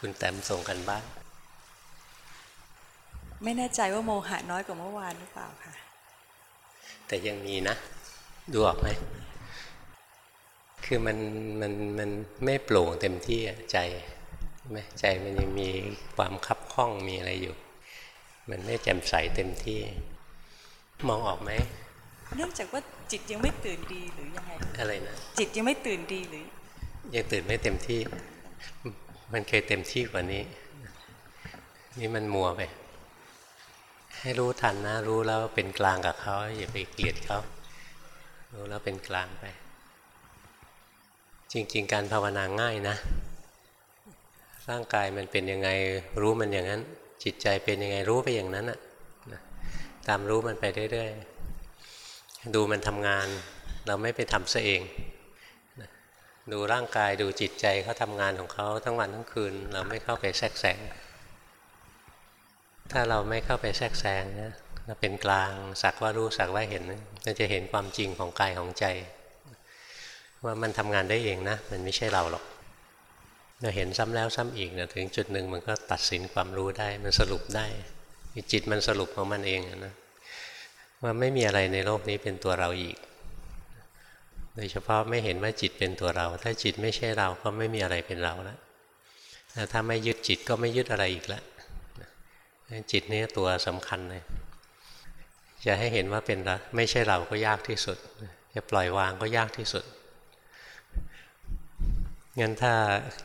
คุณแต้มส่งกันบ้าง ไม่แน่ใจว่าโมหะน้อยกว่าเมื่อวานหรือเปล่าค่ะ แต่ยังมีนะ ดูออกไหม คือมันมันมันไม่โปร่งเต็มที่ใจไหมใจมันยังมีความคับข้องมีอะไรอยู่ มันไม่แจ่มใสเต็มที่ มองออกไหมเนื่องจากว่าจิตยังไม่ตื่นดีหรือยังไง อะไรนะ จิตยังไม่ตื่นดีหรือ ยังตื่นไม่เต็มที่ มันเคยเต็มที่กว่านี้ นี่มันมัวไป ให้รู้ทันนะ รู้แล้วเป็นกลางกับเขาอย่าไปเกลียดเขา รู้แล้วเป็นกลางไป จริง ๆ การภาวนาง่ายนะ ร่างกายมันเป็นยังไงรู้มันอย่างนั้น จิตใจเป็นยังไงรู้ไปอย่างนั้นอะตามรู้มันไปเรื่อยๆดูมันทำงาน เราไม่ไปทำซะเอง ดูร่างกายดูจิตใจเขาทำงานของเขาทั้งวันทั้งคืน เราไม่เข้าไปแทรกแซงถ้าเราไม่เข้าไปแทรกแซงนะเราเป็นกลางสักว่ารู้สักว่าเห็นเราจะเห็นความจริงของกายของใจ ว่ามันทำงานได้เองนะ มันไม่ใช่เราหรอกเราเห็นซ้ำแล้วซ้ำอีกนะถึงจุดหนึ่งมันก็ตัดสินความรู้ได้ มันสรุปได้จิตมันสรุปของมันเองนะว่าไม่มีอะไรในโลกนี้เป็นตัวเราอีก โดยเฉพาะไม่เห็นว่าจิตเป็นตัวเรา ถ้าจิตไม่ใช่เราก็ไม่มีอะไรเป็นเราแล้วถ้าไม่ยึดจิตก็ไม่ยึดอะไรอีกแล้วจิตนี่ตัวสำคัญเลยจะให้เห็นว่าเป็นไม่ใช่เราก็ยากที่สุด จะปล่อยวางก็ยากที่สุดงั้นถ้า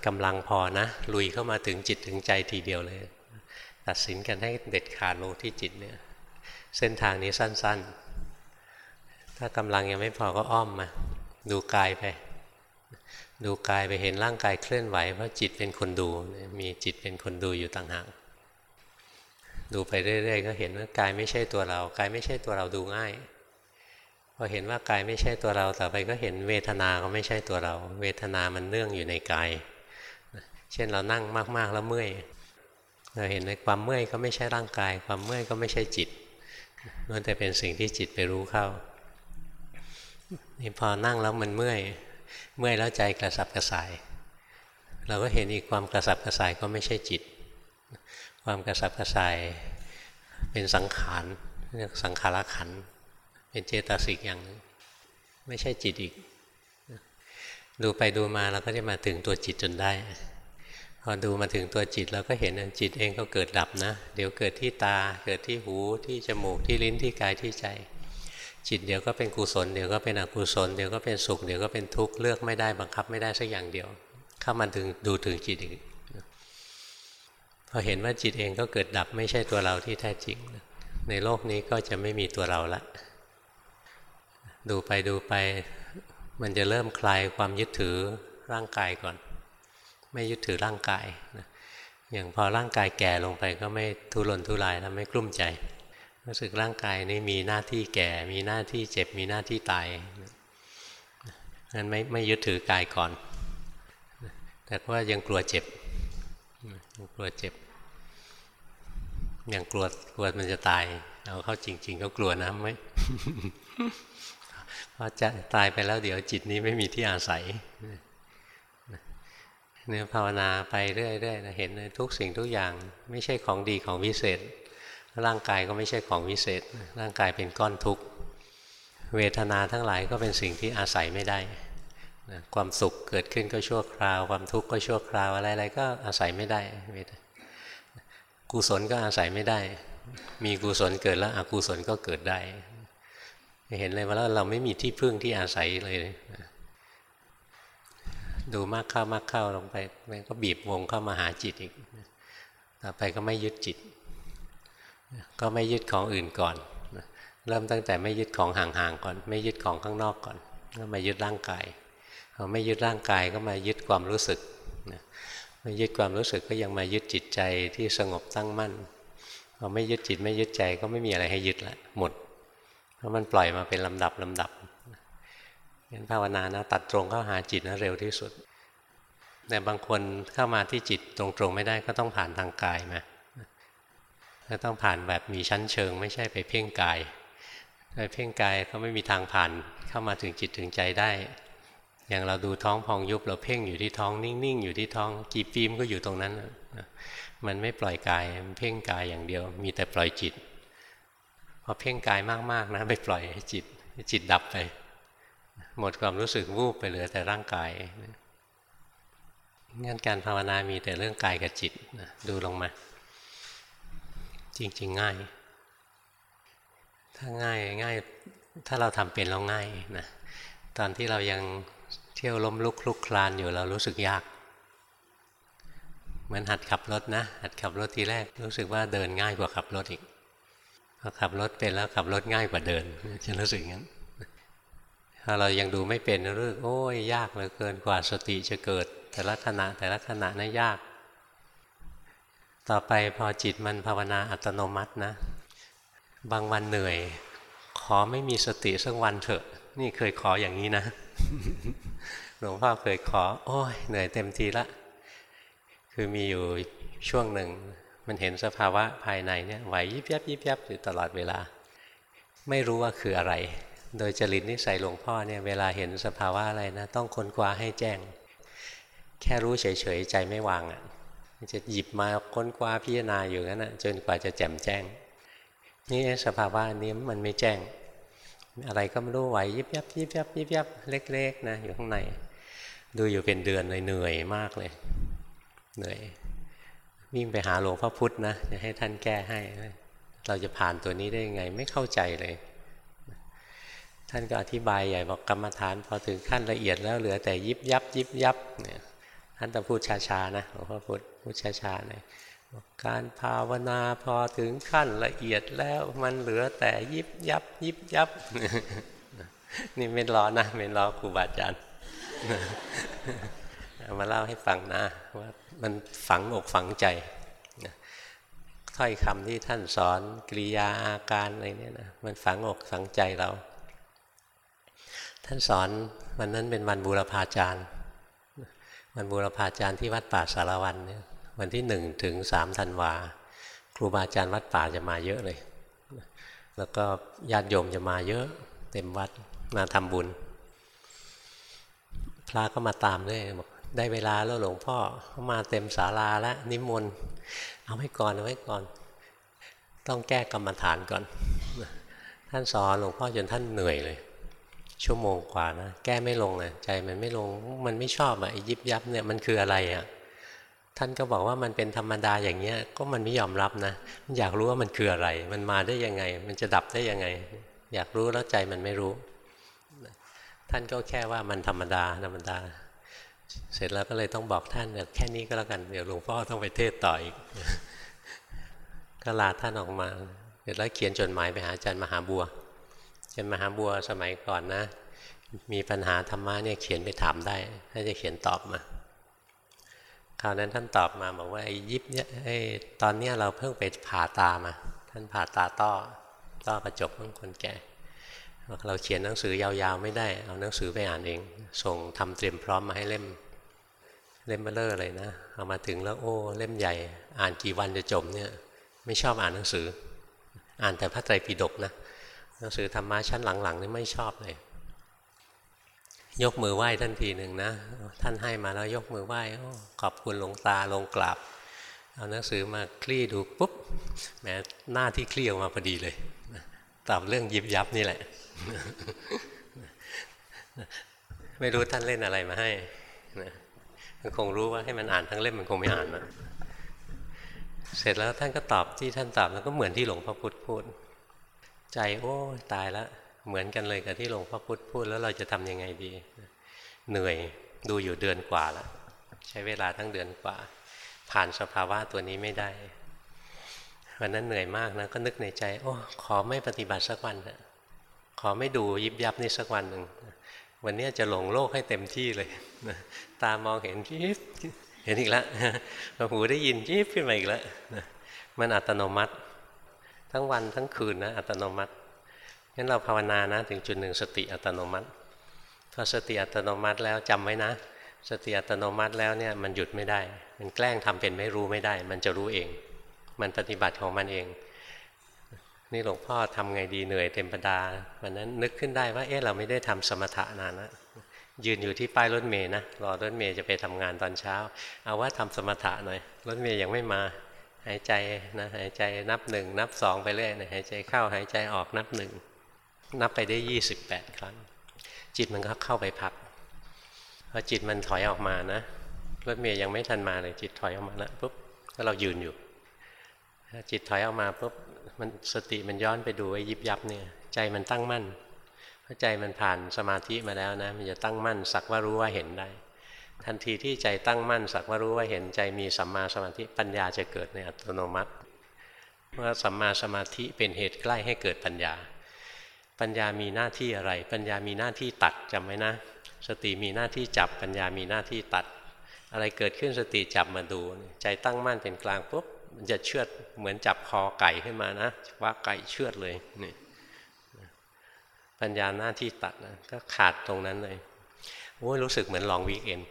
กำลังพอนะ ลุยเข้ามาถึงจิตถึงใจทีเดียวเลย ตัดสินกันให้เด็ดขาดลงที่จิตเนี่ย เส้นทางนี้สั้น ๆ ถ้ากำลังยังไม่พอก็อ้อมมา ดูกายไป ดูกายไปเห็นร่างกายเคลื่อนไหวเพราะจิตเป็นคนดู มีจิตเป็นคนดูอยู่ต่างหากดูไปเรื่อยๆก็เห็นว่ากายไม่ใช่ตัวเรา กายไม่ใช่ตัวเราดูง่ายพอเห็นว่ากายไม่ใช่ตัวเราต่อไปก็เห็นเวทนาก็ไม่ใช่ตัวเรา เวทนามันเนื่องอยู่ในกาย เช่นเรานั่งมากๆแล้วเมื่อยเราเห็นในความเมื่อยก็ไม่ใช่ร่างกาย ความเมื่อยก็ไม่ใช่จิตนั่นแต่เป็นสิ่งที่จิตไปรู้เข้า นี่พอนั่งแล้วมันเมื่อย เมื่อยแล้วใจกระสับกระส่าย เราก็เห็นอีกความกระสับกระส่ายก็ไม่ใช่จิต ความกระสับกระส่ายเป็นสังขารเรียกสังขารขัน เป็นเจตสิกอย่างนึงไม่ใช่จิตอีก ดูไปดูมาเราก็จะมาถึงตัวจิตจนได้ พอดูมาถึงตัวจิตเราก็เห็นจิตเองก็เกิดดับนะ เดี๋ยวเกิดที่ตา เกิดที่หูที่จมูกที่ลิ้นที่กายที่ใจ จิตเดี๋ยวก็เป็นกุศลเดี๋ยวก็เป็นอกุศลเดี๋ยวก็เป็นสุขเดี๋ยวก็เป็นทุกข์เลือกไม่ได้บังคับไม่ได้สักอย่างเดียว เข้ามาถึงดูถึงจิตอีกพอเห็นว่าจิตเองก็เกิดดับไม่ใช่ตัวเราที่แท้จริง ในโลกนี้ก็จะไม่มีตัวเราละ ดูไปดูไป มันจะเริ่มคลายความยึดถือร่างกายก่อน ไม่ยึดถือร่างกายนะอย่างพอร่างกายแก่ลงไปก็ไม่ทุรนทุรายแล้วไม่กลุ้มใจ รู้สึกร่างกายนี้มีหน้าที่แก่ มีหน้าที่เจ็บ มีหน้าที่ตายนั้นไม่ไม่ยึดถือกายก่อน แต่ว่ายังกลัวเจ็บยังกลัวเจ็บ ยังกลัวกลัวมันจะตาย เอาเข้าจริง ๆ ก็กลัวนะไม่เพราะจะตายไปแล้วเดี๋ยวจิตนี้ไม่มีที่อาศัยเนี่ยภาวนาไปเรื่อยๆเห็นทุกสิ่งทุกอย่างไม่ใช่ของดีของวิเศษ ร่างกายก็ไม่ใช่ของวิเศษ ร่างกายเป็นก้อนทุกข์ เวทนาทั้งหลายก็เป็นสิ่งที่อาศัยไม่ได้ความสุขเกิดขึ้นก็ชั่วคราว ความทุกข์ก็ชั่วคราวอะไรๆก็อาศัยไม่ได้ กุศลก็อาศัยไม่ได้ มีกุศลเกิดแล้วอกุศลก็เกิดได้ เห็นเลยว่าเราไม่มีที่พึ่งที่อาศัยเลยดูมากเข้ามากเข้าลงไปมันก็บีบวงเข้ามาหาจิตอีกต่อไปก็ไม่ยึดจิต ก็ไม่ยึดของอื่นก่อนเริ่มตั้งแต่ไม่ยึดของห่างๆก่อน ไม่ยึดของข้างนอกก่อนก็มายึดร่างกายพอไม่ยึดร่างกายก็มายึดความรู้สึกไม่ยึดความรู้สึกก็ยังมายึดจิตใจที่สงบตั้งมั่นพอไม่ยึดจิตไม่ยึดใจก็ไม่มีอะไรให้ยึดละหมด เพราะมันปล่อยมาเป็นลำดับลำดับงั้นภาวนานะตัดตรงเข้าหาจิตนะเร็วที่สุด แต่บางคนเข้ามาที่จิตตรงๆไม่ได้ก็ต้องผ่านทางกายมา ก็ต้องผ่านแบบมีชั้นเชิง ไม่ใช่ไปเพ่งกายไปเพ่งกายก็ไม่มีทางผ่านเข้ามาถึงจิตถึงใจได้ อย่างเราดูท้องพองยุบเราเพ่งอยู่ที่ท้องนิ่งๆอยู่ที่ท้องกี่ปีมก็อยู่ตรงนั้นมันไม่ปล่อยกายมันเพ่งกายอย่างเดียว มีแต่ปล่อยจิตพอเพ่งกายมากๆนะไปปล่อยจิตจิตดับไป หมดความรู้สึกวูบไปเหลือแต่ร่างกายงั้นการภาวนามีแต่เรื่องกายกับจิตดูลงมา จริง ๆ ง่าย ถ้าง่ายง่าย ถ้าเราทำเป็นเราง่ายนะตอนที่เรายังเที่ยวล้มลุกคลุกคลานอยู่เรารู้สึกยาก เหมือนหัดขับรถนะ หัดขับรถทีแรก รู้สึกว่าเดินง่ายกว่าขับรถอีกพอขับรถเป็นแล้วขับรถง่ายกว่าเดินจะรู้สึกงั้นถ้าเรายังดูไม่เป็นรู้สึกโอ้ยยากเหลือเกินกว่าสติจะเกิด แต่ละขณะแต่ละขณะนะั้นยาก ต่อไปพอจิตมันภาวนาอัตโนมัตินะ บางวันเหนื่อย ขอไม่มีสติสักวันเถอะ นี่เคยขออย่างนี้นะหลวงพ่อเคยขอ โอ้ยเหนื่อยเต็มทีละ คือมีอยู่ช่วงหนึ่ง มันเห็นสภาวะภายในเนี่ยไหวยิบยับยิบยับอยู่ตลอดเวลา ไม่รู้ว่าคืออะไร โดยจริตนิสัยหลวงพ่อเนี่ยเวลาเห็นสภาวะอะไรนะ ต้องค้นคว้าให้แจ้ง แค่รู้เฉยๆใจไม่วางอะ จะหยิบมาค้นคว้าพิจารณาอยู่นั่นนะจนกว่าจะแจ่มแจ้ง นี่สภาวะนี้มันไม่แจ้ง อะไรก็ไม่รู้ไหวยิบยับยิบยับยิบยับเล็กๆนะอยู่ข้างใน ดูอยู่เป็นเดือนเลยเหนื่อยมากเลย เหนื่อยวิ่งไปหาหลวงพ่อพุธนะจะให้ท่านแก้ให้ เราจะผ่านตัวนี้ได้ยังไงไม่เข้าใจเลย ท่านก็อธิบายใหญ่บอกกรรมฐานพอถึงขั้นละเอียดแล้วเหลือแต่ยิบยับยิบยับเนี่ย ท่านต้องพูดช้าๆนะหลวงพ่อพูดพูดช้าๆหนะการภาวนาพอถึงขั้นละเอียดแล้วมันเหลือแต่ยิบยับ ยิบยับ นี่ไม่รอนะไม่รอครูบาอาจารย์มาเล่าให้ฟังนะว่ามันฝังอกฝังใจถ้อยคำที่ท่านสอนกริยาอาการอะไรเนี่ยนะมันฝังอกฝังใจเรา ท่านสอนวันนั้นเป็นวันบูรพาจารย์ วันบูรพาจารย์ที่วัดป่าสารวันเนี่ยวันที่หนึ่งถึงสามธันวา ครูบาอาจารย์วัดป่าจะมาเยอะเลย แล้วก็ญาติโยมจะมาเยอะเต็มวัดมาทำบุญ พระก็มาตามด้วยบอกได้เวลาแล้วหลวงพ่อเามาเต็มศาลาแล้วนิมนต์เอาไว้ก่อนเอาไว้ก่อน ต้องแก้กรรมฐานก่อน ท่านสอนหลวงพ่อจนท่านเหนื่อยเลย ชั่วโมงกว่านะแก้ไม่ลงเลยใจมันไม่ลงมันไม่ชอบอะยิบยับเนี่ยมันคืออะไรอะท่านก็บอกว่ามันเป็นธรรมดาอย่างเงี้ยก็มันไม่ยอมรับนะมันอยากรู้ว่ามันคืออะไร มันมาได้ยังไง มันจะดับได้ยังไง อยากรู้แล้วใจมันไม่รู้ ท่านก็แค่ว่ามันธรรมดาธรรมดา เสร็จแล้วก็เลยต้องบอกท่านแค่นี้ก็แล้วกันเดี๋ยวหลวงพ่อต้องไปเทศต่ออีกก็ลาท่านออกมาเสร็จแล้วเขียนจดหมายไปหาอาจารย์มหาบัว เช่นมหาบัวสมัยก่อนนะ มีปัญหาธรรมะเนี่ยเขียนไปถามได้ถ้าจะเขียนตอบมาคราวนั้นท่านตอบมาบอกว่าไอ้ยิบเนี่ยไอ้ตอนเนี้ยเราเพิ่งไปผ่าตามา ท่านผ่าตาต้อต้อกระจกของคนแก่เราเขียนหนังสือยาวๆไม่ได้ เอาหนังสือไปอ่านเอง ส่งทำเตรียมพร้อมมาให้เล่ม เล่มเบลเลอร์เลยนะ เอามาถึงแล้วโอ้เล่มใหญ่ อ่านกี่วันจะจบเนี่ย ไม่ชอบอ่านหนังสือ อ่านแต่พระไตรปิฎกนะ นังสือธรรมะชั้นหลังๆนี่ไม่ชอบเลย ยกมือไหว้ท่านทีหนึ่งนะ ท่านให้มาแล้วยกมือไหว้ขอบคุณหลวงตาลงกราบเอาหนังสือมาคลี่ดูปุ๊บแม้หน้าที่คลี่ออกมาพอดีเลยตอบเรื่องยิบยับนี่แหละ ไม่รู้ท่านเล่นอะไรมาให้นะคงรู้ว่าให้มันอ่านทั้งเล่มมันคงไม่อ่านนะเสร็จแล้วท่านก็ตอบที่ท่านตอบแล้วก็เหมือนที่หลวงพ่อพุธพูด ใจโอ้ตายแล้วเหมือนกันเลยกับที่หลวงพ่อพุธพูดแล้วเราจะทำยังไงดี เหนื่อยดูอยู่เดือนกว่าแล้วใช้เวลาทั้งเดือนกว่า ผ่านสภาวะตัวนี้ไม่ได้วันนั้นเหนื่อยมากนะก็นึกในใจ โอ้ขอไม่ปฏิบัติสักวันนะขอไม่ดูยิบยับนี่สักวันหนึ่งวันนี้จะหลงโลกให้เต็มที่เลยตามองเห็นยิบเห็นอีกแล้วหูได้ยินยิบขึ้นมาอีกแล้วมันอัตโนมัติ ทั้งวันทั้งคืนนะอัตโนมัติงั้นเราภาวนานะถึงจุดหนึ่งสติอัตโนมัติพอสติอัตโนมัติแล้วจำไว้นะ สติอัตโนมัติแล้วเนี่ยมันหยุดไม่ได้ มันแกล้งทำเป็นไม่รู้ไม่ได้ มันจะรู้เอง มันปฏิบัติของมันเอง นี่หลวงพ่อทำไงดีเหนื่อยเต็มปดาวันนั้นนึกขึ้นได้ว่าเอ๊ะเราไม่ได้ทำสมถะนานนะยืนอยู่ที่ป้ายรถเมย์นะรอรถเมย์จะไปทำงานตอนเช้า เอาว่าทำสมถะหน่อยรถเมย์ยังไม่มา หายใจนะหายใจนับหนึ่งนับสองไปเรื่อยนะหายใจเข้าหายใจออกนับหนึ่งนับไปได้ยี่สิบแปดครั้ง จิตมันก็เข้าไปพักพอจิตมันถอยออกมานะรถเมย์ยังไม่ทันมาเลยจิตถอยออกมาแล้วปุ๊บก็เรายืนอยู่จิตถอยออกมาปุ๊บมันสติมันย้อนไปดูไอ้ยิบยับเนี่ยใจมันตั้งมั่นพราะใจมันผ่านสมาธิมาแล้วนะ มันจะตั้งมั่นสักว่ารู้ว่าเห็นได้ ทันทีที่ใจตั้งมั่นสักว่ารู้ว่าเห็นใจมีสัมมาสมาธิปัญญาจะเกิดในอัตโนมัติเมื่อสัมมาสมาธิเป็นเหตุใกล้ให้เกิดปัญญา ปัญญามีหน้าที่อะไร ปัญญามีหน้าที่ตัดจำไว้นะ สติมีหน้าที่จับปัญญามีหน้าที่ตัด อะไรเกิดขึ้นสติจับมาดู ใจตั้งมั่นเป็นกลางปุ๊บมันจะเชือดเหมือนจับคอไก่ขึ้นมานะว่าไก่เชือดเลยนี่ปัญญาหน้าที่ตัดนะก็ขาดตรงนั้นเลยโอ้ยรู้สึกเหมือนลองวีคเอน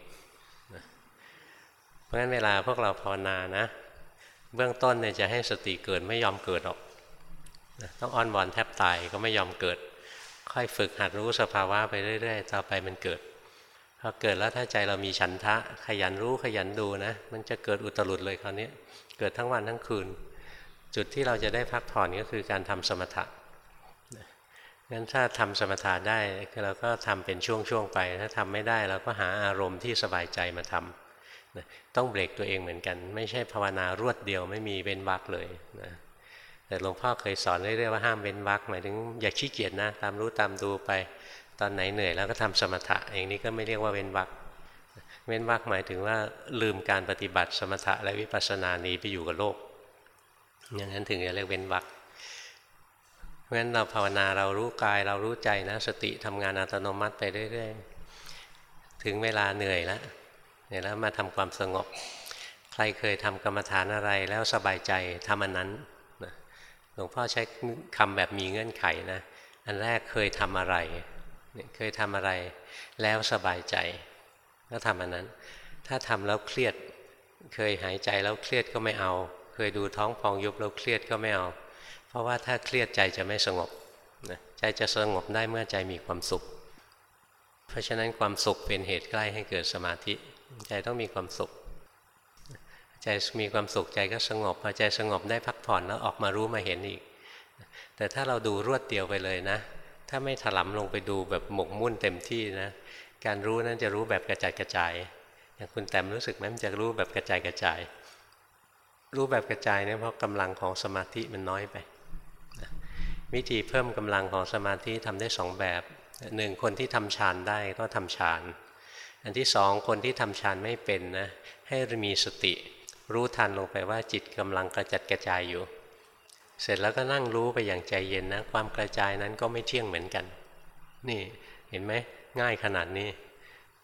ราะฉะนั้นเวลาพวกเราภาวนานะ เบื้องต้นเนี่ยจะให้สติเกิดไม่ยอมเกิดหรอกต้องอ้อนวอนแทบตายก็ไม่ยอมเกิด ค่อยฝึกหัดรู้สภาวะไปเรื่อย ๆ ต่อไปมันเกิดพอเกิดแล้วถ้าใจเรามีฉันทะ ขยันรู้ขยันดูนะ มันจะเกิดอุตรุดเลยคราวนี้เกิดทั้งวันทั้งคืน จุดที่เราจะได้พักผ่อนก็คือการทำสมถะงั้นถ้าทำสมถะได้เราก็ทำเป็นช่วงๆไป ถ้าทำไม่ได้เราก็หาอารมณ์ที่สบายใจมาทำต้องเบรกตัวเองเหมือนกัน ไม่ใช่ภาวนารวดเดียวไม่มีเว้นวักเลยนะแต่หลวงพ่อเคยสอนเรื่อยๆว่าห้ามเว้นวักหมายถึงอย่าขี้เกียจนะ ตามรู้ตามดูไปตอนไหนเหนื่อยแล้วก็ทำสมถะอย่างนี้ก็ไม่เรียกว่าเว้นวักเว้นวักหมายถึงว่าลืมการปฏิบัติสมถะและวิปัสสนานี้ไปอยู่กับโลก อย่างนั้นถึงจะเรียกเว้นวักเพราะฉะนั้นเราภาวนาเรารู้กายเรารู้ใจนะ สติทำงานอัตโนมัติไปเรื่อยๆ ถึงเวลาเหนื่อยแล้ว เหนื่ยแล้วมาทำความสงบ ใครเคยทำกรรมฐานอะไรแล้วสบายใจทำอันนั้นหลวงพ่อใช้คำแบบมีเงื่อนไขนะ อันแรกเคยทำอะไร เคยทำอะไร แล้วสบายใจก็ทำอันนั้น ถ้าทำแล้วเครียด เคยหายใจแล้วเครียดก็ไม่เอา เคยดูท้องพองยุบแล้วเครียดก็ไม่เอา เพราะว่าถ้าเครียดใจจะไม่สงบใจจะสงบได้เมื่อใจมีความสุข เพราะฉะนั้นความสุขเป็นเหตุใกล้ให้เกิดสมาธิ ใจต้องมีความสุข ใจมีความสุขใจก็สงบพอใจสงบได้พักผ่อนแล้วออกมารู้มาเห็นอีก แต่ถ้าเราดูรวดเดียวไปเลยนะ ถ้าไม่ถลำลงไปดูแบบหมกมุ่นเต็มที่นะ การรู้นั้นจะรู้แบบกระจายกระจายอย่างคุณแต้มรู้สึกไหมมันจะรู้แบบกระจายกระจาย รู้แบบกระจายเนี่ยเพราะกำลังของสมาธิมันน้อยไปวิธีเพิ่มกำลังของสมาธิทำได้สองแบบหนึ่งคนที่ทำฌานได้ก็ทำฌาน อันที่สองคนที่ทำฌานไม่เป็นนะให้มีสติ รู้ทันลงไปว่าจิตกำลังกระจัดกระจายอยู่ เสร็จแล้วก็นั่งรู้ไปอย่างใจเย็นนะความกระจายนั้นก็ไม่เที่ยงเหมือนกัน นี่เห็นไหมง่ายขนาดนี้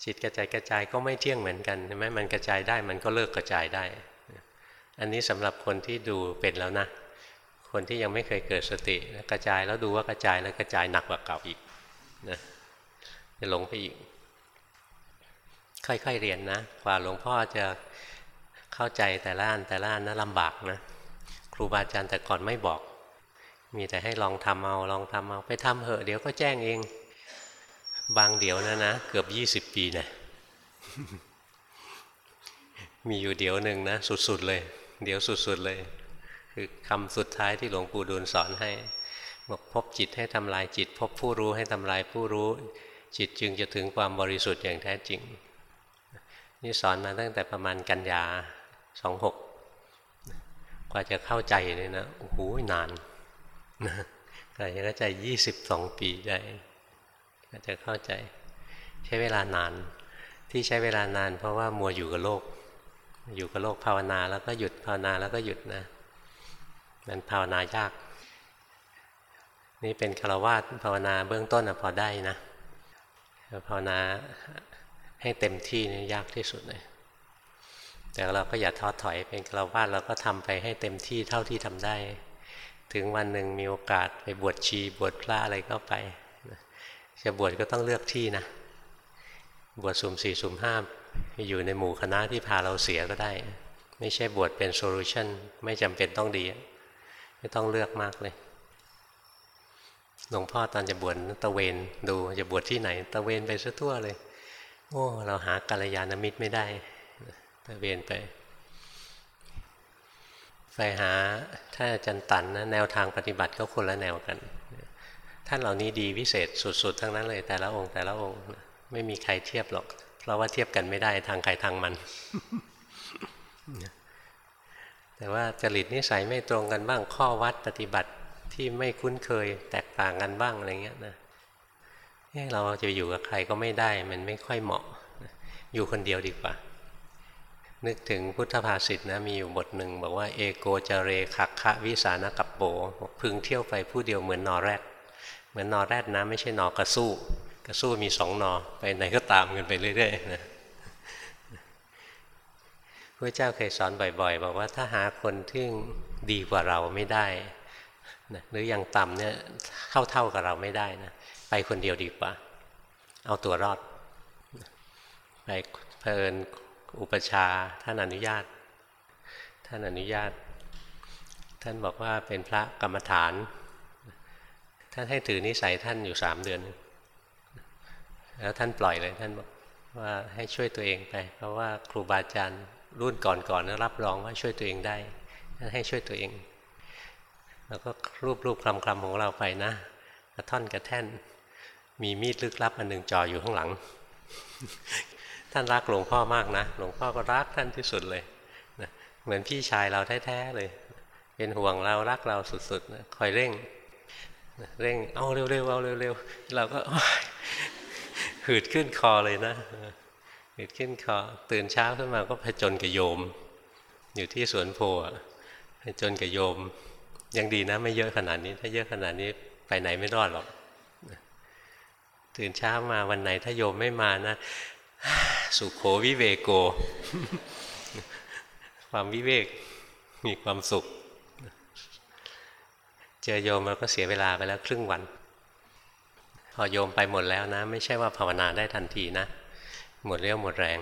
จิตกระจายกระจายก็ไม่เที่ยงเหมือนกันใช่ไหมมันกระจายได้มันก็เลิกกระจายได้ อันนี้สำหรับคนที่ดูเป็นแล้วนะ คนที่ยังไม่เคยเกิดสติกระจายแล้วดูว่ากระจายแล้วกระจายหนักกว่าเก่าอีกนะจะหลงไปอีก ค่อยๆเรียนนะกว่าหลวงพ่อจะเข้าใจแต่ละอันแต่ละอันนะลำบากนะครูบาอาจารย์แต่ก่อนไม่บอก มีแต่ให้ลองทำเอาลองทำเอาไปทำเหอะ เดี๋ยวก็แจ้งเอง บางเดี๋ยวนะนะเกือบยี่สิบปีนะมีอยู่เดี๋ยวหนึ่งนะสุดๆเลย เดี๋ยวสุดๆเลย คือคำสุดท้ายที่หลวงปู่ดูลสอนให้บอกพบจิตให้ทำลายจิต พบผู้รู้ให้ทำลายผู้รู้ จิตจึงจะถึงความบริสุทธิ์อย่างแท้จริง นี่สอนมาตั้งแต่ประมาณกันยาสองหกกว่าจะเข้าใจเลยนะโอ้โหนานกว่าจะเข้าใจยี่สิบสองปีได้ก็จะเข้าใจ ใช้เวลานาน ที่ใช้เวลานานเพราะว่ามัวอยู่กับโลก อยู่กับโลกภาวนาแล้วก็หยุดภาวนาแล้วก็หยุดนะ มันภาวนายาก นี่เป็นคารวาสภาวนาเบื้องต้นพอได้นะภาวนา ให้เต็มที่นี่ยากที่สุดเลย แต่เราก็อย่าท้อถอยเป็นคาวาสเราก็ทำไปให้เต็มที่เท่าที่ทำได้ ถึงวันหนึ่งมีโอกาสไปบวชชีบวชพระอะไรก็ไป จะบวชก็ต้องเลือกที่นะ บวชสุ่มสี่สุ่มห้าอยู่ในหมู่คณะที่พาเราเสียก็ได้ ไม่ใช่บวชเป็นโซลูชันไม่จำเป็นต้องดี ไม่ต้องเลือกมากเลยหลวงพ่อตอนจะบวชตะเวนดูจะบวชที่ไหน ตะเวนไปซะทั่วเลย โอ้เราหากัลยาณมิตรไม่ได้ตะเวนไปไปหาท่านอาจารย์ตันนะแนวทางปฏิบัติก็คนละแนวกัน ท่านเหล่านี้ดีวิเศษสุดๆ ทั้งนั้นเลยแต่ละองค์แต่ละองค์ ไม่มีใครเทียบหรอก เพราะว่าเทียบกันไม่ได้ทางใครทางมัน แต่ว่าจริตนิสัยไม่ตรงกันบ้างข้อวัดปฏิบัติที่ไม่คุ้นเคยแตกต่างกันบ้างอะไรเงี้ยนะ เราจะอยู่กับใครก็ไม่ได้ มันไม่ค่อยเหมาะ อยู่คนเดียวดีกว่า นึกถึงพุทธภาษิตนะมีอยู่บทหนึ่งบอกว่าเอโกจเรขักคะวิสานกัปโปพึงเที่ยวไปผู้เดียวเหมือนนอแรดเหมือนนอแรดนะไม่ใช่นอกระสู้ กระสู้มีสองนอไปไหนก็ตามกันไปเรื่อยๆนะพระเจ้าเคยสอนบ่อย ๆ บอกว่าถ้าหาคนที่ดีกว่าเราไม่ได้นะหรืออย่างต่ำเนี่ยเข้าเท่ากับเราไม่ได้นะ ไปคนเดียวดีกว่า เอาตัวรอด ไปเพลินอุปชาท่านอนุญาต ท่านอนุญาต ท่านบอกว่าเป็นพระกรรมฐาน ท่านให้ถือนิสัยท่านอยู่สามเดือน แล้วท่านปล่อยเลยท่านบอกว่าให้ช่วยตัวเองไป เพราะว่าครูบาอาจารย์รุ่นก่อนๆนรับรองว่าช่วยตัวเองได้ท่านให้ช่วยตัวเอง แล้วก็รูปรูปคลำคลำของเราไปนะกระท่อนกระแท่น มีมีดลึกลับอันหนึ่งจ่ออยู่ข้างหลัง ท่านรักหลวงพ่อมากนะ หลวงพ่อก็รักท่านที่สุดเลยนะเหมือนพี่ชายเราแท้ๆเลย เป็นห่วงเรารักเราสุดๆนะคอยเร่งนะเร่งเอาเร็วๆเอาเร็วๆเราก็หืดขึ้นคอเลยนะหืดขึ้นคอตื่นเช้าขึ้นมาก็ผจญกับโยม อยู่ที่สวนโพผจญกับโยมยังดีนะ ไม่เยอะขนาดนี้ ถ้าเยอะขนาดนี้ไปไหนไม่รอดหรอก ตื่นเช้ามาวันไหนถ้าโยมไม่มานะ สุขโขวิเวโก ความวิเวกมีความสุข เจอโยมเราก็เสียเวลาไปแล้วครึ่งวัน พอโยมไปหมดแล้วนะ ไม่ใช่ว่าภาวนาได้ทันทีนะ หมดเรี่ยวหมดแรง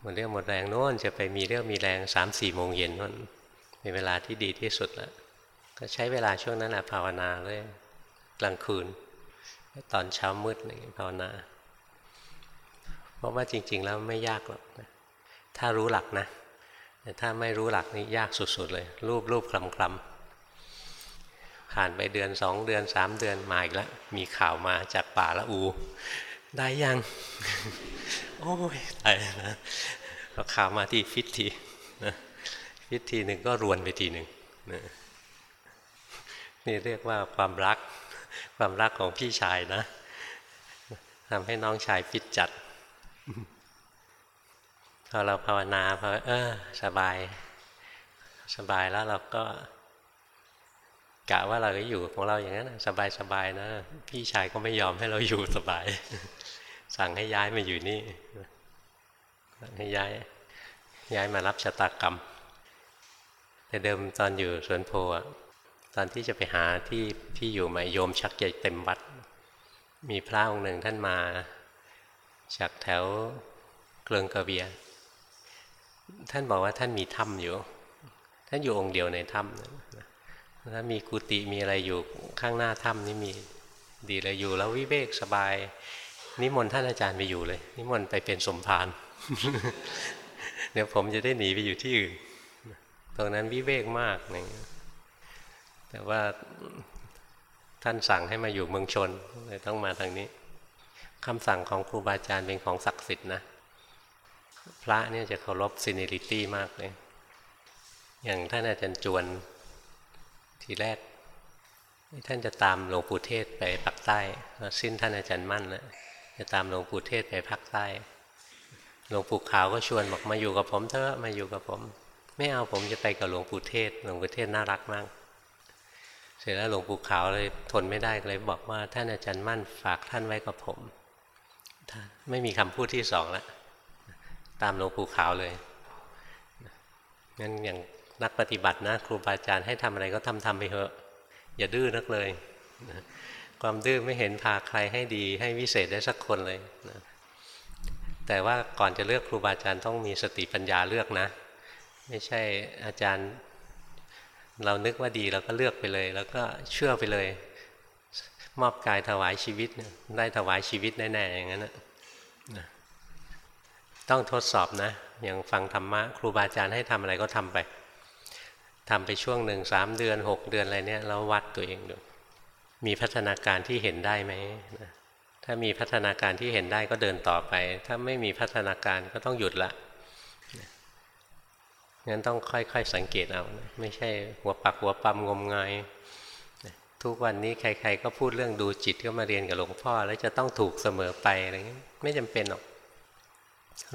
หมดเรี่ยวหมดแรงโน้นจะไปมีเรี่ยวมีแรงสามสี่โมงเย็นนั่นเป็นเวลาที่ดีที่สุดแล้วก็ใช้เวลาช่วงนั้นแหละภาวนาเลยกลางคืน ตอนเช้ามืดอะไรภาวนา เพราะว่าจริง ๆ แล้วไม่ยากหรอกนะถ้ารู้หลักนะ แต่ถ้าไม่รู้หลักนี่ยากสุด ๆ เลย รูปรูปคลำคลำผ่านไปเดือนสองเดือนสามเดือนมาอีกแล้วมีข่าวมาจากป่าละอู ได้ยัง โอ้ยตายนะพอข่าวมาที่ฟิตทีนะฟิตทีหนึ่งก็รวนไปทีหนึ่งนะนี่เรียกว่าความรัก ความรักของพี่ชายนะทำให้น้องชายฟิตจัดพอเราภาวนาพอเออ สบาย สบายแล้วเราก็กะว่าเราจะอยู่ของเราอย่างนั้นสบายสบายนะ พี่ชายก็ไม่ยอมให้เราอยู่สบาย สั่งให้ย้ายมาอยู่นี่สั่งให้ย้าย ย้ายมารับชะตากรรม แต่เดิมตอนอยู่สวนโพอะ ตอนที่จะไปหาที่ที่อยู่มาโยมชักใหญ่เต็มวัด มีพระองค์หนึ่งท่านมาจากแถวเกลืองกระเบีย ท่านบอกว่าท่านมีถ้ำอยู่ ท่านอยู่องค์เดียวในถ้ำถ้ามีกุฏิมีอะไรอยู่ข้างหน้าถ้ำนี่มีดีเลยอยู่แล้ววิเวกสบาย นิมนต์ท่านอาจารย์ไปอยู่เลย นิมนต์ไปเป็นสมภารเดี๋ยวผมจะได้หนีไปอยู่ที่อื่นตรงนั้นวิเวกมากนะ แต่ว่าท่านสั่งให้มาอยู่เมืองชนเลยต้องมาทางนี้คำสั่งของครูบาอาจารย์เป็นของศักดิ์สิทธิ์นะพระเนี่ยจะเคารพซีเนริตี้มากเลย อย่างท่านอาจารย์จวนทีแรก ท่านจะตามหลวงปู่เทศไปภาคใต้สิ้นท่านอาจารย์มั่นแล้วจะตามหลวงปู่เทศไปภาคใต้หลวงปู่ขาวก็ชวนบอกมาอยู่กับผมเถอะมาอยู่กับผม ไม่เอาผมจะไปกับหลวงปู่เทศหลวงปู่เทศน่ารักมาก เสร็จแล้วหลวงปู่ขาวเลยทนไม่ได้เลยบอกว่าท่านอาจารย์มั่นฝากท่านไว้กับผมไม่มีคำพูดที่สองล้วตามหลวงปู่ขาวเลยงั้นอย่างนักปฏิบัตินะครูบาอาจารย์ให้ทำอะไรก็ทำทำไปเถอะ อย่าดื้อนักเลย ความดื้อไม่เห็นพาใครให้ดีให้วิเศษได้สักคนเลยนะแต่ว่าก่อนจะเลือกครูบาอาจารย์ต้องมีสติปัญญาเลือกนะ ไม่ใช่อาจารย์ เรานึกว่าดีเราก็เลือกไปเลย แล้วก็เชื่อไปเลย มอบกายถวายชีวิตได้ถวายชีวิตแน่ๆอย่างนั้นนะต้องทดสอบนะอย่างฟังธรรมะครูบาอาจารย์ให้ทำอะไรก็ทำไปทำไปช่วงหนึ่งสามเดือนหกเดือนอะไรเนี่ยแล้ววัดตัวเองดูมีพัฒนาการที่เห็นได้ไหมถ้ามีพัฒนาการที่เห็นได้ก็เดินต่อไป ถ้าไม่มีพัฒนาการก็ต้องหยุดละ งั้นต้องค่อยๆสังเกตเอาไม่ใช่หัวปักหัวปั๊มงมงายทุกวันนี้ใคร ๆ ก็พูดเรื่องดูจิตก็มาเรียนกับหลวงพ่อ แล้วจะต้องถูกเสมอไปอะไรเงี้ยไม่จำเป็นหรอก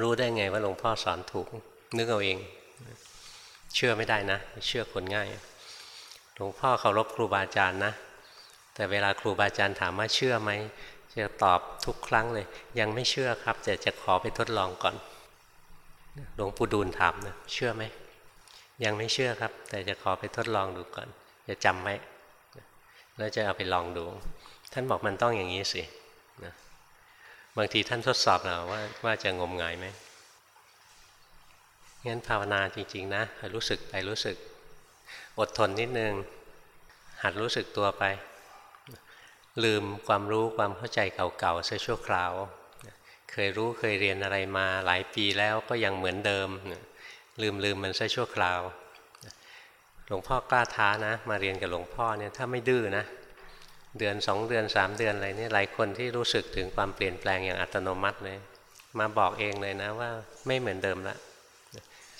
รู้ได้ไงว่าหลวงพ่อสอนถูก นึกเอาเอง เชื่อไม่ได้นะ เชื่อคนง่าย หลวงพ่อเคารพครูบาอาจารย์นะ แต่เวลาครูบาอาจารย์ถามว่าเชื่อไหมจะตอบทุกครั้งเลย ยังไม่เชื่อครับแต่จะขอไปทดลองก่อนหลวงปู่ดูลถามนะเชื่อไหม ยังไม่เชื่อครับ แต่จะขอไปทดลองดูก่อน จะจำไว้แล้วจะเอาไปลองดู ท่านบอกมันต้องอย่างนี้สินะบางทีท่านทดสอบเราว่าว่าจะงมงายไหมงั้นภาวนาจริง ๆ นะรู้สึกไปรู้สึก อดทนนิดนึง หัดรู้สึกตัวไป ลืมความรู้ความเข้าใจเก่าๆเสียชั่วคราว เคยรู้เคยเรียนอะไรมาหลายปีแล้วก็ยังเหมือนเดิม ลืมลืมมันเสียชั่วคราวหลวงพ่อกล้าท้านะ มาเรียนกับหลวงพ่อเนี่ยถ้าไม่ดื้อนะ เดือนสองเดือนสามเดือนอะไรนี่หลายคนที่รู้สึกถึงความเปลี่ยนแปลงอย่างอัตโนมัติเลยมาบอกเองเลยนะว่าไม่เหมือนเดิมละ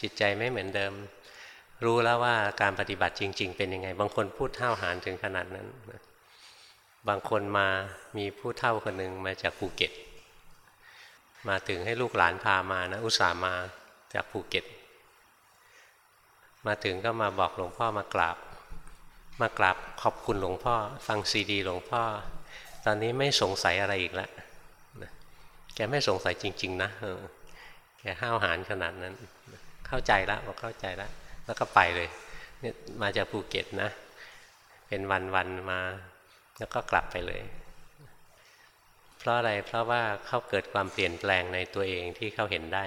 จิตใจไม่เหมือนเดิม รู้แล้วว่าการปฏิบัติจริง ๆ เป็นยังไง บางคนพูดเท่าหารถึงขนาดนั้น บางคนมามีผู้เท่าคนหนึ่งมาจากภูเก็ต มาถึงให้ลูกหลานพามานะอุตส่าห์มาจากภูเก็ต มาถึงก็มาบอกหลวงพ่อมากราบ มากราบขอบคุณหลวงพ่อ ฟังซีดี หลวงพ่อ ตอนนี้ไม่สงสัยอะไรอีกแล้วแกไม่สงสัยจริง ๆ นะแกห้าวหาญขนาดนั้น เข้าใจแล้วบอกเข้าใจแล้วแล้วก็ไปเลยเนี่ยมาจากภูเก็ตนะ เป็นวันๆมา แล้วก็กลับไปเลย เพราะอะไรเพราะว่าเขาเกิดความเปลี่ยนแปลงในตัวเองที่เขาเห็นได้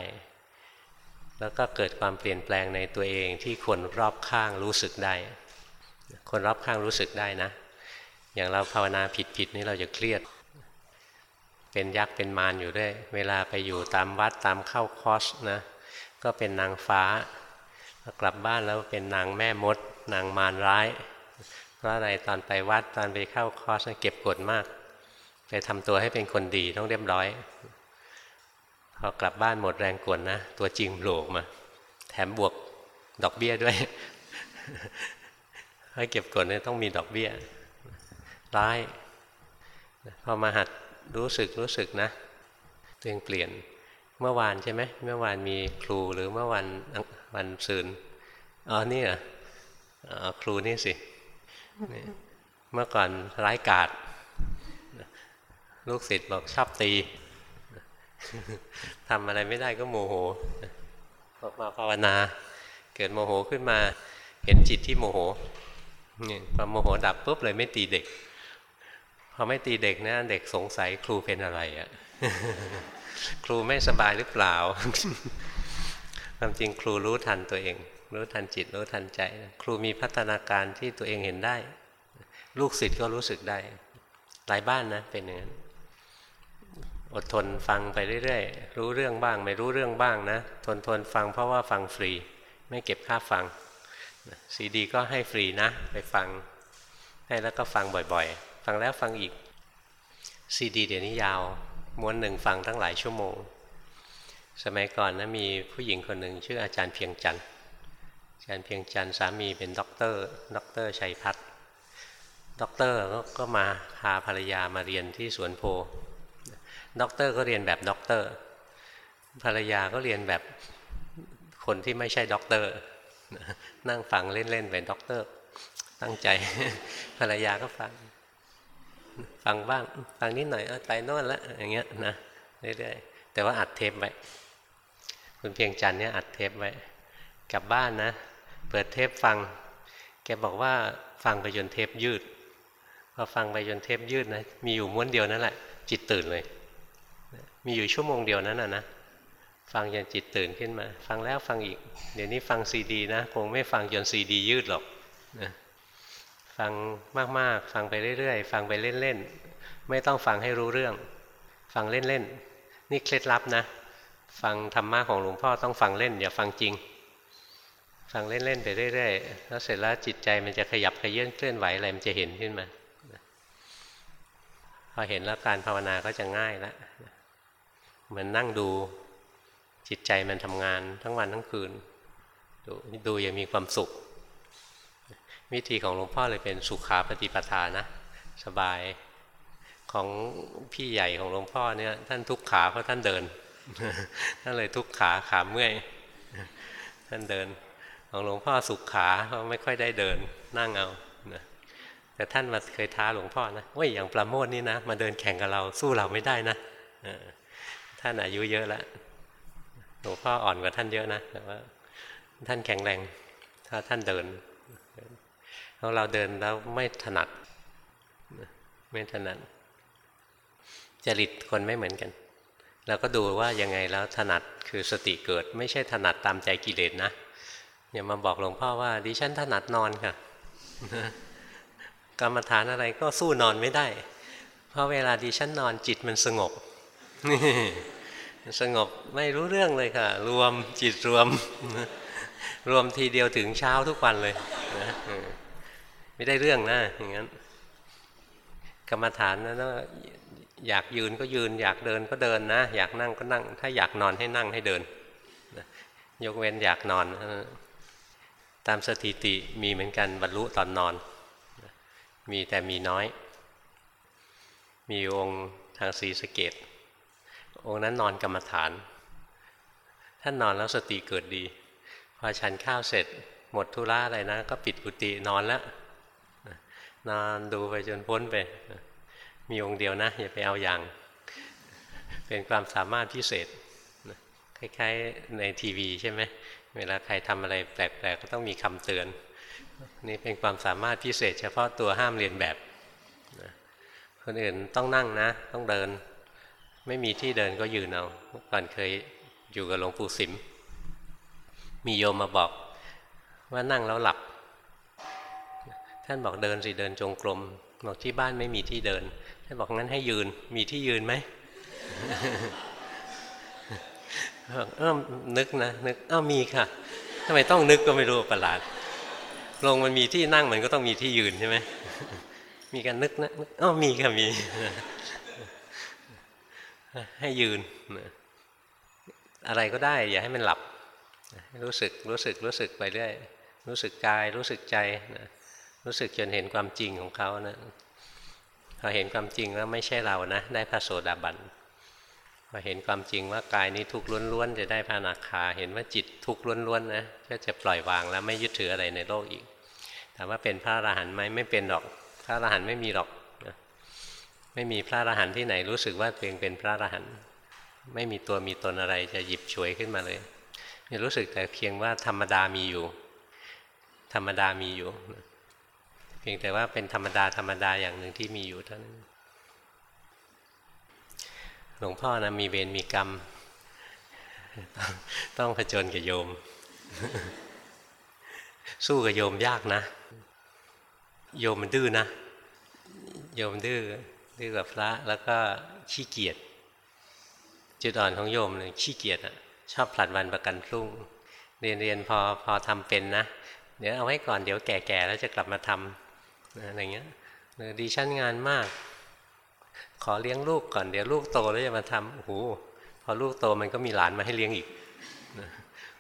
แล้วก็เกิดความเปลี่ยนแปลงในตัวเองที่คนรอบข้างรู้สึกได้ คนรอบข้างรู้สึกได้นะ อย่างเราภาวนาผิดๆนี่เราจะเครียด เป็นยักษ์เป็นมารอยู่ด้วย เวลาไปอยู่ตามวัดตามเข้าคอสนะ ก็เป็นนางฟ้ากลับบ้านแล้วเป็นนางแม่มด นางมารร้าย เพราะอะไรตอนไปวัดตอนไปเข้าคอสเก็บกดมาก ไปทำตัวให้เป็นคนดีต้องเรียบร้อย พอกลับบ้านหมดแรงกวนนะ ตัวจริงโผล่มา แถมบวกดอกเบี้ยด้วยให้เก็บกดเนี่ยต้องมีดอกเบี้ย ร้าย พอมาหัดรู้สึกรู้สึกนะตัวเองเปลี่ยนเมื่อวานใช่ไหมเมื่อวานมีครูหรือเมื่อวันวันซืนอ๋อนี่เหรอครูนี่สิเมื่อก่อนร้ายกาดลูกศิษย์บอกชอบตี ทำอะไรไม่ได้ก็โมโหออกมาภาวนา เกิดโมโหขึ้นมา เห็นจิตที่โมโหนี่พอโมโหดับปุ๊บเลยไม่ตีเด็ก พอไม่ตีเด็กนะเด็กสงสัยครูเป็นอะไรอะ่ะครูไม่สบายหรือเปล่า ความจริงครูรู้ทันตัวเอง รู้ทันจิตรู้ทันใจ ครูมีพัฒนาการที่ตัวเองเห็นได้ ลูกศิษย์ก็รู้สึกได้ หลายบ้านนะเป็นอย่างนั้น อดทนฟังไปเรื่อยๆ รู้เรื่องบ้าง ไม่รู้เรื่องบ้างนะ ทนทนฟังเพราะว่าฟังฟรี ไม่เก็บค่าฟัง ซีดี ก็ให้ฟรีนะ ไปฟัง ให้แล้วก็ฟังบ่อยๆ ฟังแล้วฟังอีก ซีดี เดี๋ยวนี้ยาว ม้วนหนึ่งฟังทั้งหลายชั่วโมง สมัยก่อนนะมีผู้หญิงคนหนึ่งชื่ออาจารย์เพียงจันทร์ อาจารย์เพียงจันทร์สามีเป็นด็อกเตอร์ ด็อกเตอร์ชัยพัฒน์ด็อกเตอร์ก็มาพาภรรยามาเรียนที่สวนโพธิ์ ด็อกเตอร์ก็เรียนแบบด็อกเตอร์ ภรรยาก็เรียนแบบคนที่ไม่ใช่ด็อกเตอร์ นั่งฟังเล่นๆเป็นด็อกเตอร์ ตั้งใจ ภรรยาก็ฟัง ฟังบ้าง ฟังนิดหน่อยไปโน่นละอย่างเงี้ยนะเรื่อยๆแต่ว่าอัดเทปไว้คุณเพียงจันทร์เนี่ยอัดเทปไว้กลับบ้านนะ เปิดเทปฟัง แกบอกว่าฟังไปจนเทปยืดพอฟังไปจนเทปยืดนะมีอยู่ม้วนเดียวนั่นแหละ จิตตื่นเลย มีอยู่ชั่วโมงเดียวนั้นนะนะฟังจนจิตตื่นขึ้นมา ฟังแล้วฟังอีก เดี๋ยวนี้ฟังซีดีนะ คงไม่ฟังจนซีดียืดหรอกนะฟังมากๆ ฟังไปเรื่อยๆ ฟังไปเล่นๆ ไม่ต้องฟังให้รู้เรื่อง ฟังเล่นๆ นี่เคล็ดลับนะ ฟังธรรมะของหลวงพ่อต้องฟังเล่น อย่าฟังจริง ฟังเล่นๆไปเรื่อยๆ แล้วเสร็จแล้วจิตใจมันจะขยับขยื่นเคลื่อนไหวอะไรมันจะเห็นขึ้นมา พอเห็นแล้วการภาวนาก็จะง่ายแล้ว มือนนั่งดูจิตใจมันทำงานทั้งวันทั้งคืน ดูดูยังมีความสุข วิธีของหลวงพ่อเลยเป็นสุขาปฏิปทานะ สบายของพี่ใหญ่ของหลวงพ่อเนี่ยท่านทุกขาเพราะท่านเดินท่านเลยทุกขาขาเมื่อยท่านเดิน ของหลวงพ่อสุขขาเพราะไม่ค่อยได้เดินนั่งเอานะแต่ท่านมาเคยท้าหลวงพ่อนะว่าอย่างปราโมทนี่นะ มาเดินแข่งกับเราสู้เราไม่ได้นะ ท่านอายุเยอะแล้วหลวงพ่ออ่อนกว่าท่านเยอะนะแต่ว่า ท่านแข็งแรง ถ้าท่านเดินเราเราเดินแล้วไม่ถนัดไม่ถนัดจริตคนไม่เหมือนกันเราก็ดูว่ายังไงแล้วถนัดคือสติเกิด ไม่ใช่ถนัดตามใจกิเลสนะอย่ามาบอกหลวงพ่อว่าดิฉันถนัดนอนค่ะกรรมฐานอะไรก็สู้นอนไม่ได้ เพราะเวลาดิฉันนอนจิตมันสงบ สงบไม่รู้เรื่องเลยค่ะ รวมจิตรวม รวมทีเดียวถึงเช้าทุกวันเลยนะไม่ได้เรื่องนะอย่างนั้นกรรมฐานนะอยากยืนก็ยืน อยากเดินก็เดินนะ อยากนั่งก็นั่ง ถ้าอยากนอนให้นั่งให้เดินยกเว้นอยากนอน ตามสถิติมีเหมือนกันบรรลุตอนนอน มีแต่มีน้อย มีองค์ทางศีสเกต องค์นั้นนอนกรรมฐาน ท่านนอนแล้วสติเกิดดี พอฉันข้าวเสร็จหมดธุระอะไรนะ ก็ปิดกุฏินอนแล้วนอนดูไปจนพ้นไป มีองค์เดียวนะอย่าไปเอาอย่าง เป็นความสามารถพิเศษคล้ายๆในทีวีใช่ไหมเวลาใครทำอะไรแปลกๆก็ต้องมีคำเตือน นี่เป็นความสามารถพิเศษ เฉพาะตัวห้ามเรียนแบบคนอื่นต้องนั่งนะ ต้องเดิน ไม่มีที่เดินก็ยืนเอาก่อนเคยอยู่กับหลวงปู่สิม มีโยมมาบอกว่านั่งแล้วหลับ ท่านบอกเดินสิเดินจงกรมบอกที่บ้านไม่มีที่เดิน ท่านบอกงั้นให้ยืน มีที่ยืนไหมเออนึกนะนึกอ้าวมีค่ะทำไมต้องนึกก็ไม่รู้ประหลาดลงมันมีที่นั่งมันก็ต้องมีที่ยืนใช่ไหมมีการนึกนะอ้าวมีค่ะมี ให้ยืน อะไรก็ได้ อย่าให้มันหลับ รู้สึกรู้สึกรู้สึกไปเรื่อยรู้สึกกายรู้สึกใจนะรู้สึกจนเห็นความจริงของเขานะพอเห็นความจริงแล้วไม่ใช่เรานะ ได้พระโสดาบันพอเห็นความจริงว่ากายนี้ทุกข์ล้วนๆจะได้พระนาคา เห็นว่าจิตทุกข์ล้วนๆนะก็จะปล่อยวางแล้วไม่ยึดถืออะไรในโลกอีกถามว่าเป็นพระอรหันต์ไหมไม่เป็นหรอก พระอรหันต์ไม่มีหรอก ไม่มีพระอรหันต์ที่ไหนรู้สึกว่าตัวเองเป็นพระอรหันต์ไม่มีตัวมีตนอะไรจะหยิบฉวยขึ้นมาเลยมีรู้สึกแต่เพียงว่าธรรมดามีอยู่ ธรรมดามีอยู่ เพียงแต่ว่าเป็นธรรมดาธรรมดาอย่างหนึ่งที่มีอยู่เท่านั้นหลวงพ่อนะมีเวรมีกรรม ต้องผจญกับโยม สู้กับโยมยากนะ โยมมันดื้อนะ โยมดื้อ ดื้อกับพระแล้วก็ขี้เกียจจุดอ่อนของโยมเลยขี้เกียจอะชอบผลัดวันประกันพรุ่ง เรียนเรียนพอพอทำเป็นนะ เดี๋ยวเอาไว้ก่อนเดี๋ยวแก่ๆแล้วจะกลับมาทำอะไรเงี้ยดีชั้นงานมาก ขอเลี้ยงลูกก่อนเดี๋ยวลูกโตแล้วจะมาทำโอ้โหพอลูกโตมันก็มีหลานมาให้เลี้ยงอีก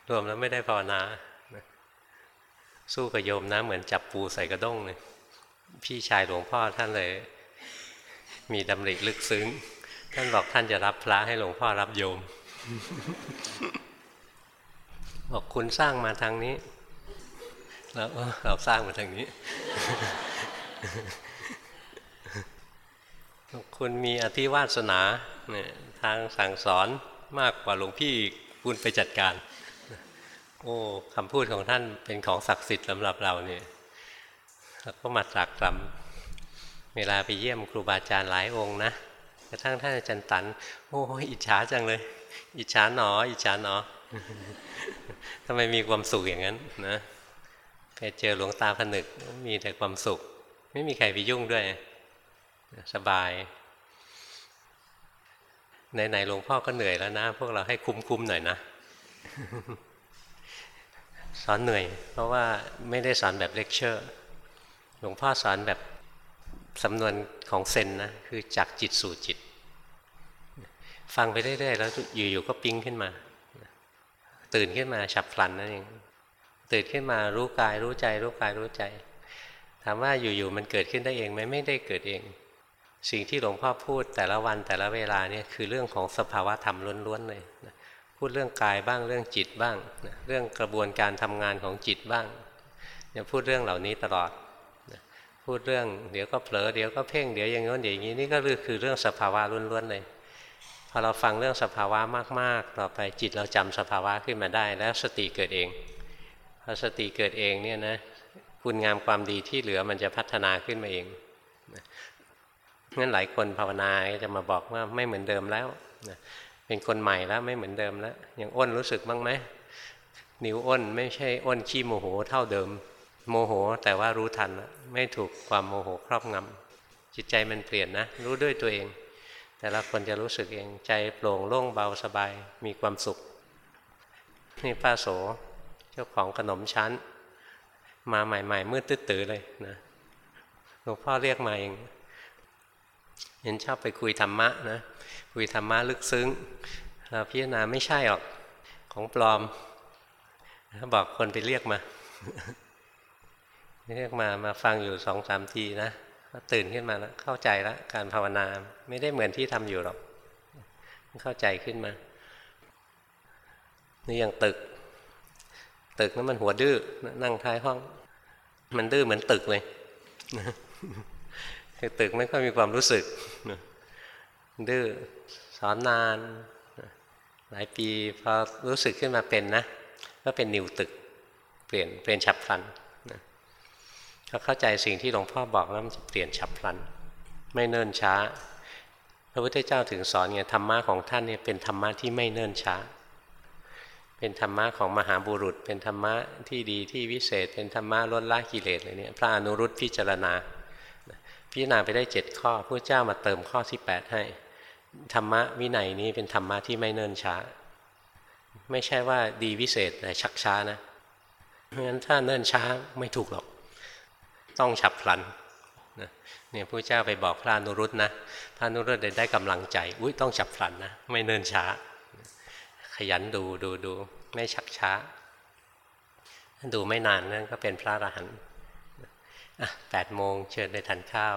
รวมแล้วไม่ได้ภาวนาสู้กับโยมนะเหมือนจับปูใส่กระด้งเลยพี่ชายหลวงพ่อท่านเลย มีดำริลึกซึ้ง ท่านบอกท่านจะรับพระให้หลวงพ่อรับโยม บอกคุณสร้างมาทางนี้ แล้วเราสร้างมาทางนี้ คุณมีอธิวาสนาเนี่ยทางสั่งสอนมากกว่าหลวงพี่คุณไปจัดการ โอ้คำพูดของท่านเป็นของศักดิ์สิทธิ์สำหรับเราเนี่ยแล้วก็มาตรักตรำ เวลาไปเยี่ยมครูบาอาจารย์หลายองค์นะกระทั่งท่านอาจารย์ตัน โอ้อิจฉาจังเลย อิจฉาหนอ อิจฉาหนอทำไมมีความสุขอย่างนั้นนะไปเจอหลวงตาผนึกมีแต่ความสุข ไม่มีใครไปยุ่งด้วย สบายไหนๆหลวงพ่อก็เหนื่อยแล้วนะ พวกเราให้คุ้มๆหน่อยนะ สอนเหนื่อย เพราะว่าไม่ได้สอนแบบเลคเชอร์ หลวงพ่อสอนแบบ สำนวนของเซนนะคือจากจิตสู่จิต ฟังไปเรื่อยๆแล้วอยู่ๆก็ปิ๊งขึ้นมา ตื่นขึ้นมาฉับพลันนั่นเองตื่นขึ้นมารู้กายรู้ใจ รู้กายรู้ใจ ถามว่าอยู่ๆมันเกิดขึ้นได้เองไหมไม่ได้เกิดเอง สิ่งที่หลวงพ่อพูดแต่ละวันแต่ละเวลาเนี่ยคือเรื่องของสภาวะธรรมล้วนๆเลยพูดเรื่องกายบ้างเรื่องจิตบ้าง เรื่องกระบวนการทำงานของจิตบ้างเนี่ยพูดเรื่องเหล่านี้ตลอด พูดเรื่องเดี๋ยวก็เผลอเดี๋ยวก็เพ่งเดี๋ยวอย่างโน้นอย่างนี้นี่ก็คือเรื่องสภาวะล้วนๆเลยพอเราฟังเรื่องสภาวะมากๆ ต่อไปจิตเราจำสภาวะขึ้นมาได้ แล้วสติเกิดเองพอสติเกิดเองเนี่ยนะคุณงามความดีที่เหลือมันจะพัฒนาขึ้นมาเองงั้นหลายคนภาวนาจะมาบอกว่าไม่เหมือนเดิมแล้วเป็นคนใหม่แล้วไม่เหมือนเดิมแล้วอย่างอ้นรู้สึกบ้างไหมนิ้วอ้นไม่ใช่อ้นขี้โมโหเท่าเดิม โมโหแต่ว่ารู้ทันแล้วไม่ถูกความโมโหครอบงำจิตใจมันเปลี่ยนนะ รู้ด้วยตัวเอง แต่ละคนจะรู้สึกเองใจโปร่งโล่งเบาสบายมีความสุข นี่ป้าโสเจ้าของขนมชั้น มาใหม่ ๆ มืดตื้อๆเลยนะหลวงพ่อเรียกมาเองเห็นชอบไปคุยธรรมะนะคุยธรรมะลึกซึ้งเราพิจารณาไม่ใช่หรอกของปลอมบอกคนไปเรียกมา เรียกมามาฟังอยู่สองสามทีนะก็ตื่นขึ้นมาแล้วเข้าใจแล้วการภาวนาไม่ได้เหมือนที่ทำอยู่หรอก เข้าใจขึ้นมา นี่อยังตึก ตึกนั้นมันหัวดื้อนั่งท้ายห้อง มันดื้อเหมือนตึกเลยคือตึกไม่ค่อยมีความรู้สึกดื้อสอนนาน หลายปีพอรู้สึกขึ้นมาเป็นนะ ก็เป็นนิวตึก เปลี่ยนเปลี่ยนฉับพลันาเข้าใจสิ่งที่หลวงพ่อบอกแล้วมันจะเปลี่ยนฉับพลัน ไม่เนิ่นช้า พระพุทธเจ้าถึงสอนไงธรรมะของท่านเนี่ยเป็นธรรมะที่ไม่เนิ่นช้า เป็นธรรมะของมหาบุรุษ เป็นธรรมะที่ดีที่วิเศษ เป็นธรรมะล้นละกิเลสเลยเนี่ยพระอนุรุตพิจารณา พิจารณาไปได้เจ็ดข้อพระเจ้ามาเติมข้อที่แปดให้ธรรมะวินัยนี้เป็นธรรมะที่ไม่เนิ่นช้า ไม่ใช่ว่าดีวิเศษแต่ชักช้านะเพราะฉะนั้นถ้าเนิ่นช้าไม่ถูกหรอก ต้องฉับพลันนะเนี่ยพระเจ้าไปบอกพระนุรุตนะพระนุรุตได้กำลังใจอุ้ยต้องฉับพลันนะไม่เนินช้า ขยันดูดูดูไม่ชักช้า ดูไม่นานนั่นก็เป็นพระอรหันต์อะแปดโมงเชิญไปทานข้าว